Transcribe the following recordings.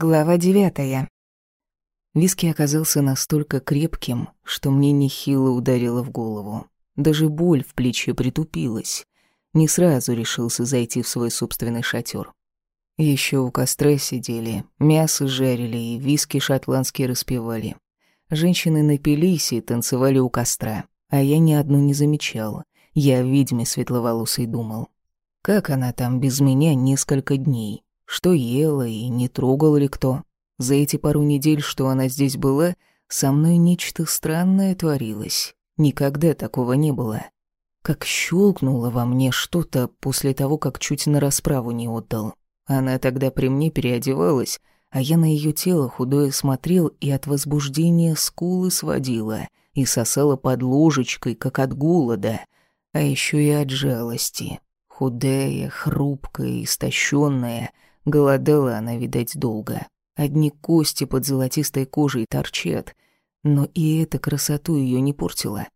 Глава девятая. Виски оказался настолько крепким, что мне нехило ударило в голову. Даже боль в плече притупилась. Не сразу решился зайти в свой собственный шатер. Еще у костра сидели, мясо жарили и виски шотландские распевали. Женщины напились и танцевали у костра, а я ни одну не замечал. Я о ведьме светловолосой думал. Как она там без меня несколько дней? Что ела и не трогал ли кто. За эти пару недель, что она здесь была, со мной нечто странное творилось. Никогда такого не было. Как щелкнуло во мне что-то после того, как чуть на расправу не отдал. Она тогда при мне переодевалась, а я на ее тело худое смотрел и от возбуждения скулы сводила и сосала под ложечкой, как от голода, а еще и от жалости. Худая, хрупкая, истощенная — Голодала она, видать, долго. Одни кости под золотистой кожей торчат, но и эта красоту ее не портила.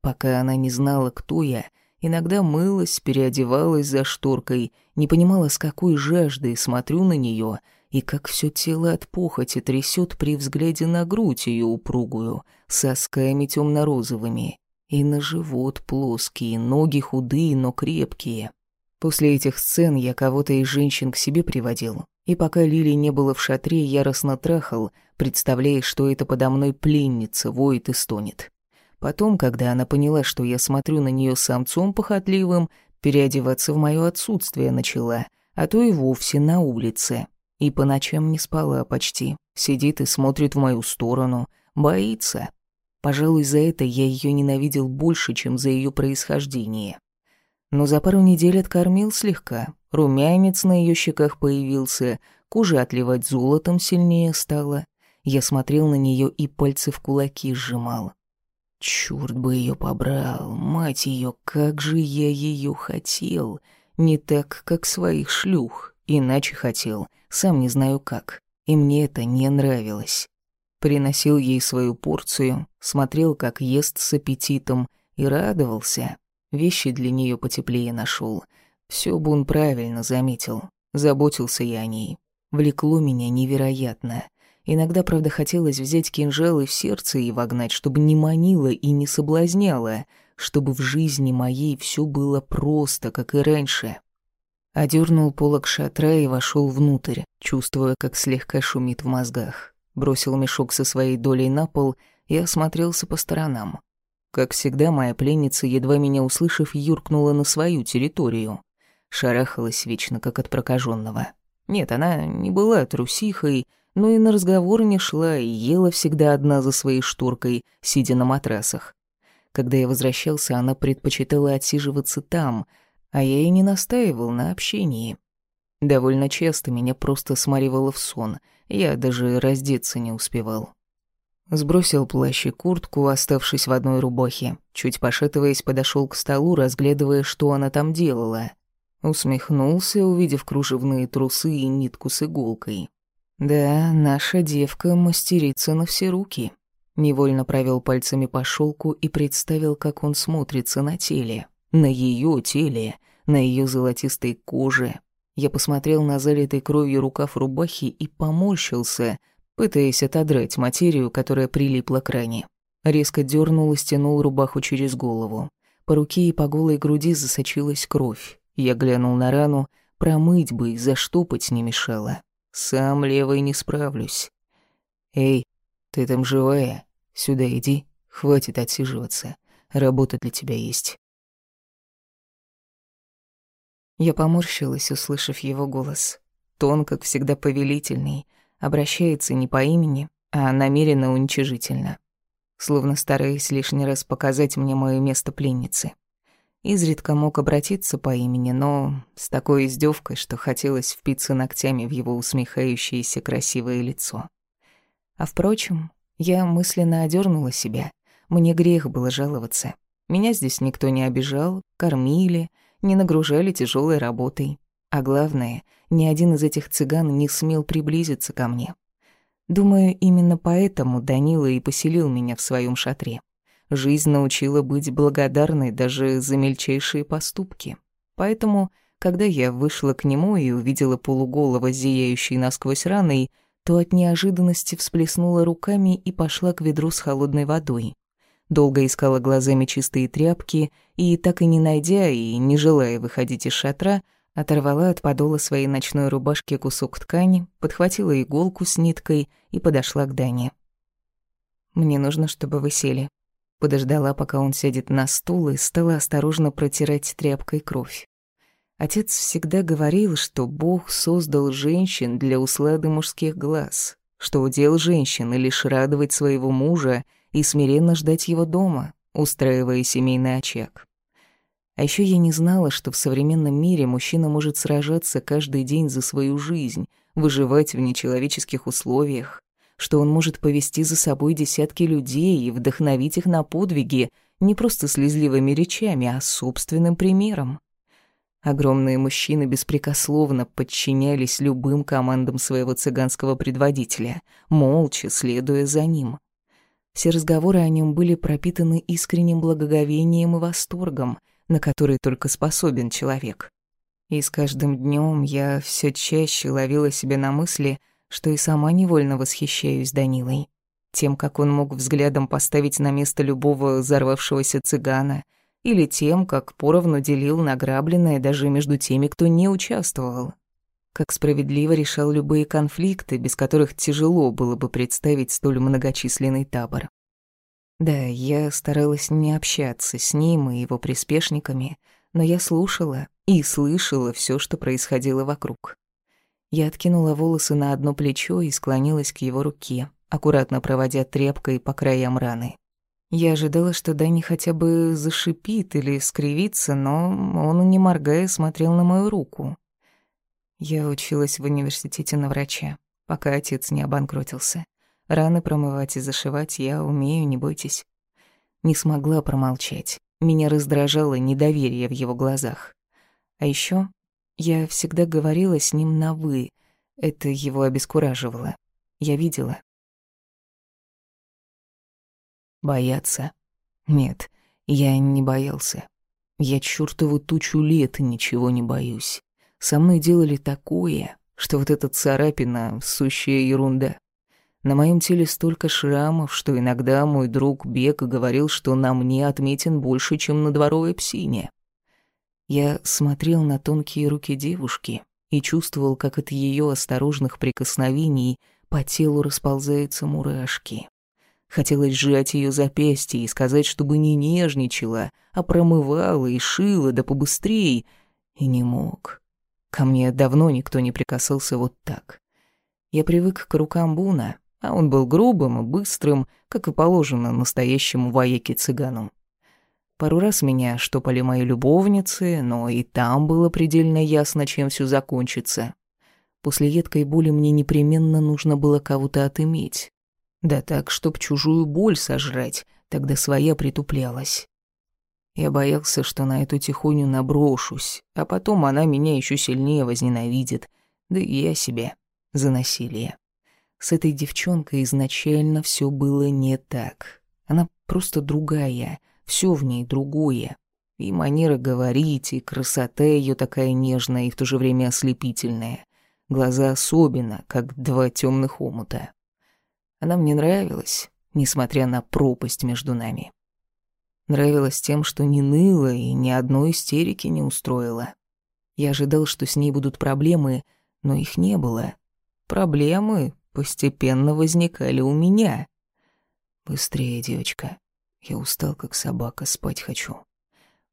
Пока она не знала, кто я, иногда мылась, переодевалась за шторкой, не понимала, с какой жаждой смотрю на нее и как все тело от похоти трясет при взгляде на грудь ее упругую, сосками темно-розовыми, и на живот плоские, ноги худые, но крепкие. После этих сцен я кого-то из женщин к себе приводил, и пока Лили не было в шатре, яростно трахал, представляя, что это подо мной пленница, воет и стонет. Потом, когда она поняла, что я смотрю на нее самцом похотливым, переодеваться в мое отсутствие начала, а то и вовсе на улице. И по ночам не спала почти, сидит и смотрит в мою сторону, боится. Пожалуй, за это я ее ненавидел больше, чем за ее происхождение но за пару недель откормил слегка. Румянец на ее щеках появился, кожа отливать золотом сильнее стала. Я смотрел на нее и пальцы в кулаки сжимал. Чёрт бы ее побрал, мать ее, как же я ее хотел. Не так, как своих шлюх, иначе хотел, сам не знаю как. И мне это не нравилось. Приносил ей свою порцию, смотрел, как ест с аппетитом, и радовался. Вещи для нее потеплее нашел. Все бы он правильно заметил. Заботился я о ней. Влекло меня невероятно. Иногда, правда, хотелось взять кинжал и в сердце и вогнать, чтобы не манило и не соблазняло, чтобы в жизни моей все было просто, как и раньше. Одернул полок шатра и вошел внутрь, чувствуя, как слегка шумит в мозгах. Бросил мешок со своей долей на пол и осмотрелся по сторонам. Как всегда, моя пленница, едва меня услышав, юркнула на свою территорию. Шарахалась вечно, как от прокаженного. Нет, она не была трусихой, но и на разговор не шла, и ела всегда одна за своей шторкой, сидя на матрасах. Когда я возвращался, она предпочитала отсиживаться там, а я и не настаивал на общении. Довольно часто меня просто сморивало в сон, я даже раздеться не успевал. Сбросил плащ и куртку, оставшись в одной рубахе. Чуть пошатываясь, подошел к столу, разглядывая, что она там делала. Усмехнулся, увидев кружевные трусы и нитку с иголкой. «Да, наша девка мастерица на все руки». Невольно провел пальцами по шелку и представил, как он смотрится на теле. На ее теле, на ее золотистой коже. Я посмотрел на залитый кровью рукав рубахи и поморщился — пытаясь отодрать материю, которая прилипла к ране. Резко дернул и стянул рубаху через голову. По руке и по голой груди засочилась кровь. Я глянул на рану, промыть бы и заштопать не мешало. Сам левой не справлюсь. «Эй, ты там живая? Сюда иди, хватит отсиживаться. Работа для тебя есть». Я поморщилась, услышав его голос. Тон, как всегда, повелительный — Обращается не по имени, а намеренно уничижительно. Словно стараясь лишний раз показать мне моё место пленницы. Изредка мог обратиться по имени, но с такой издевкой, что хотелось впиться ногтями в его усмехающееся красивое лицо. А впрочем, я мысленно одернула себя. Мне грех было жаловаться. Меня здесь никто не обижал, кормили, не нагружали тяжелой работой. А главное, ни один из этих цыган не смел приблизиться ко мне. Думаю, именно поэтому Данила и поселил меня в своем шатре. Жизнь научила быть благодарной даже за мельчайшие поступки. Поэтому, когда я вышла к нему и увидела полуголого, зияющий насквозь раной, то от неожиданности всплеснула руками и пошла к ведру с холодной водой. Долго искала глазами чистые тряпки и, так и не найдя и не желая выходить из шатра, оторвала от подола своей ночной рубашки кусок ткани, подхватила иголку с ниткой и подошла к Дане. «Мне нужно, чтобы вы сели». Подождала, пока он сядет на стул, и стала осторожно протирать тряпкой кровь. Отец всегда говорил, что Бог создал женщин для услады мужских глаз, что удел женщины лишь радовать своего мужа и смиренно ждать его дома, устраивая семейный очаг. А еще я не знала, что в современном мире мужчина может сражаться каждый день за свою жизнь, выживать в нечеловеческих условиях, что он может повести за собой десятки людей и вдохновить их на подвиги не просто слезливыми речами, а собственным примером. Огромные мужчины беспрекословно подчинялись любым командам своего цыганского предводителя, молча следуя за ним. Все разговоры о нем были пропитаны искренним благоговением и восторгом, на который только способен человек. И с каждым днем я все чаще ловила себя на мысли, что и сама невольно восхищаюсь Данилой. Тем, как он мог взглядом поставить на место любого взорвавшегося цыгана — или тем, как поровну делил награбленное даже между теми, кто не участвовал. Как справедливо решал любые конфликты, без которых тяжело было бы представить столь многочисленный табор. Да, я старалась не общаться с ним и его приспешниками, но я слушала и слышала все, что происходило вокруг. Я откинула волосы на одно плечо и склонилась к его руке, аккуратно проводя тряпкой по краям раны. Я ожидала, что Дани хотя бы зашипит или скривится, но он, не моргая, смотрел на мою руку. Я училась в университете на врача, пока отец не обанкротился. Раны промывать и зашивать я умею, не бойтесь. Не смогла промолчать. Меня раздражало недоверие в его глазах. А еще я всегда говорила с ним на «вы». Это его обескураживало. Я видела, Бояться? Нет, я не боялся. Я чёртову тучу лет ничего не боюсь. Со мной делали такое, что вот эта царапина — сущая ерунда. На моем теле столько шрамов, что иногда мой друг Бек говорил, что на мне отметен больше, чем на дворовой псине. Я смотрел на тонкие руки девушки и чувствовал, как от ее осторожных прикосновений по телу расползаются мурашки. Хотелось сжать ее запястье и сказать, чтобы не нежничала, а промывала и шила, да побыстрей. И не мог. Ко мне давно никто не прикасался вот так. Я привык к рукам Буна, а он был грубым и быстрым, как и положено настоящему вояке-цыгану. Пару раз меня штопали мои любовницы, но и там было предельно ясно, чем все закончится. После едкой боли мне непременно нужно было кого-то отыметь. Да так, чтоб чужую боль сожрать, тогда своя притуплялась. Я боялся, что на эту тихоню наброшусь, а потом она меня еще сильнее возненавидит, да и я себя за насилие. С этой девчонкой изначально все было не так. Она просто другая, все в ней другое. И манера говорить, и красота ее такая нежная и в то же время ослепительная. Глаза особенно, как два темных омута. Она мне нравилась, несмотря на пропасть между нами. Нравилась тем, что не ныла и ни одной истерики не устроила. Я ожидал, что с ней будут проблемы, но их не было. Проблемы постепенно возникали у меня. «Быстрее, девочка. Я устал, как собака, спать хочу».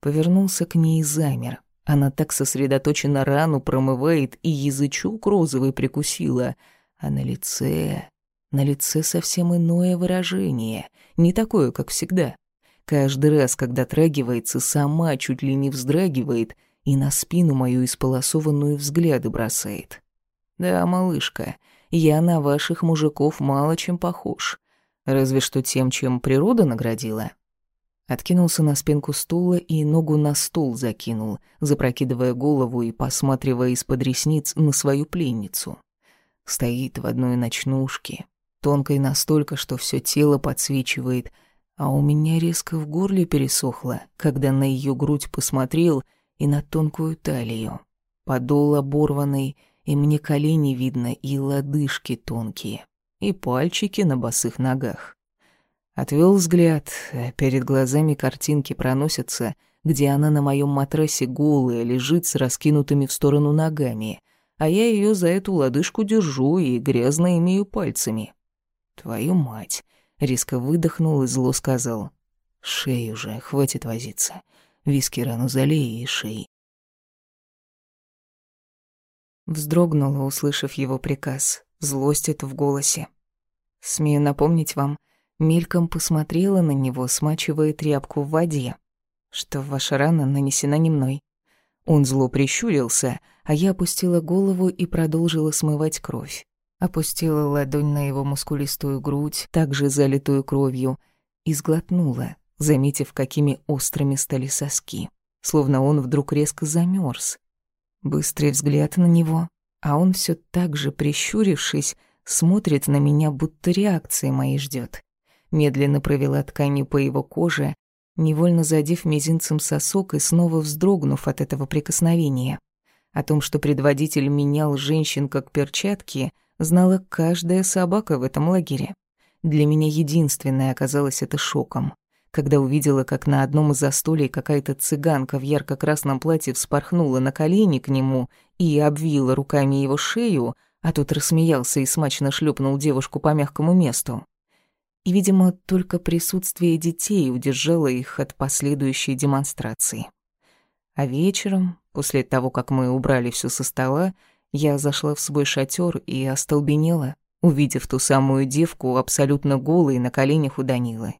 Повернулся к ней и замер. Она так сосредоточенно рану промывает и язычок розовый прикусила, а на лице на лице совсем иное выражение, не такое, как всегда. Каждый раз, когда трагивается, сама чуть ли не вздрагивает и на спину мою исполосованную взгляды бросает. Да, малышка, я на ваших мужиков мало чем похож. Разве что тем, чем природа наградила. Откинулся на спинку стула и ногу на стул закинул, запрокидывая голову и посматривая из-под ресниц на свою пленницу. Стоит в одной ночнушке, тонкой настолько, что все тело подсвечивает, а у меня резко в горле пересохло, когда на ее грудь посмотрел и на тонкую талию. Подол оборванный, и мне колени видно, и лодыжки тонкие, и пальчики на босых ногах. Отвел взгляд, а перед глазами картинки проносятся, где она на моем матрасе голая лежит с раскинутыми в сторону ногами, а я ее за эту лодыжку держу и грязно имею пальцами. Твою мать! Резко выдохнул и зло сказал. Шей уже, хватит возиться. Виски рану залей и шей. Вздрогнула, услышав его приказ. Злость это в голосе. Смею напомнить вам, мельком посмотрела на него, смачивая тряпку в воде, что ваша рана нанесена не мной. Он зло прищурился, а я опустила голову и продолжила смывать кровь опустила ладонь на его мускулистую грудь, также залитую кровью, и сглотнула, заметив, какими острыми стали соски, словно он вдруг резко замерз. Быстрый взгляд на него, а он все так же, прищурившись, смотрит на меня, будто реакции моей ждет. Медленно провела тканью по его коже, невольно задев мизинцем сосок и снова вздрогнув от этого прикосновения. О том, что предводитель менял женщин как перчатки — знала каждая собака в этом лагере. Для меня единственное оказалось это шоком. Когда увидела, как на одном из застолий какая-то цыганка в ярко-красном платье вспорхнула на колени к нему и обвила руками его шею, а тот рассмеялся и смачно шлепнул девушку по мягкому месту. И, видимо, только присутствие детей удержало их от последующей демонстрации. А вечером, после того, как мы убрали все со стола, я зашла в свой шатер и остолбенела, увидев ту самую девку абсолютно голой на коленях у Данилы.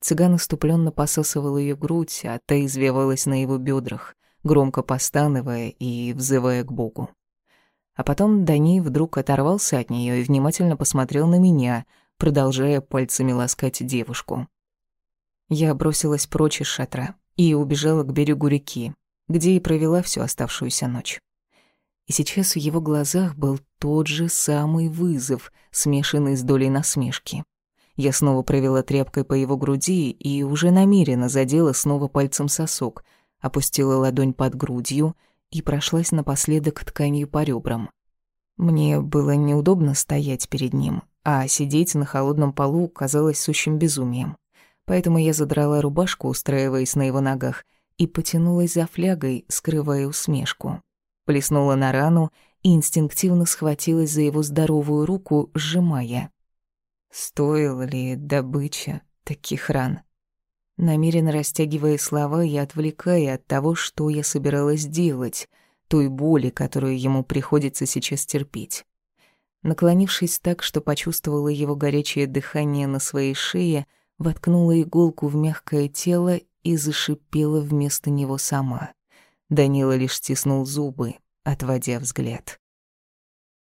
Цыган иступленно посасывал ее грудь, а та извивалась на его бедрах, громко постановая и взывая к Богу. А потом Дани вдруг оторвался от нее и внимательно посмотрел на меня, продолжая пальцами ласкать девушку. Я бросилась прочь из шатра и убежала к берегу реки, где и провела всю оставшуюся ночь и сейчас в его глазах был тот же самый вызов, смешанный с долей насмешки. Я снова провела тряпкой по его груди и уже намеренно задела снова пальцем сосок, опустила ладонь под грудью и прошлась напоследок тканью по ребрам. Мне было неудобно стоять перед ним, а сидеть на холодном полу казалось сущим безумием. Поэтому я задрала рубашку, устраиваясь на его ногах, и потянулась за флягой, скрывая усмешку плеснула на рану и инстинктивно схватилась за его здоровую руку, сжимая. Стоила ли добыча таких ран? Намеренно растягивая слова и отвлекая от того, что я собиралась делать, той боли, которую ему приходится сейчас терпеть. Наклонившись так, что почувствовала его горячее дыхание на своей шее, воткнула иголку в мягкое тело и зашипела вместо него сама. Данила лишь стиснул зубы, отводя взгляд.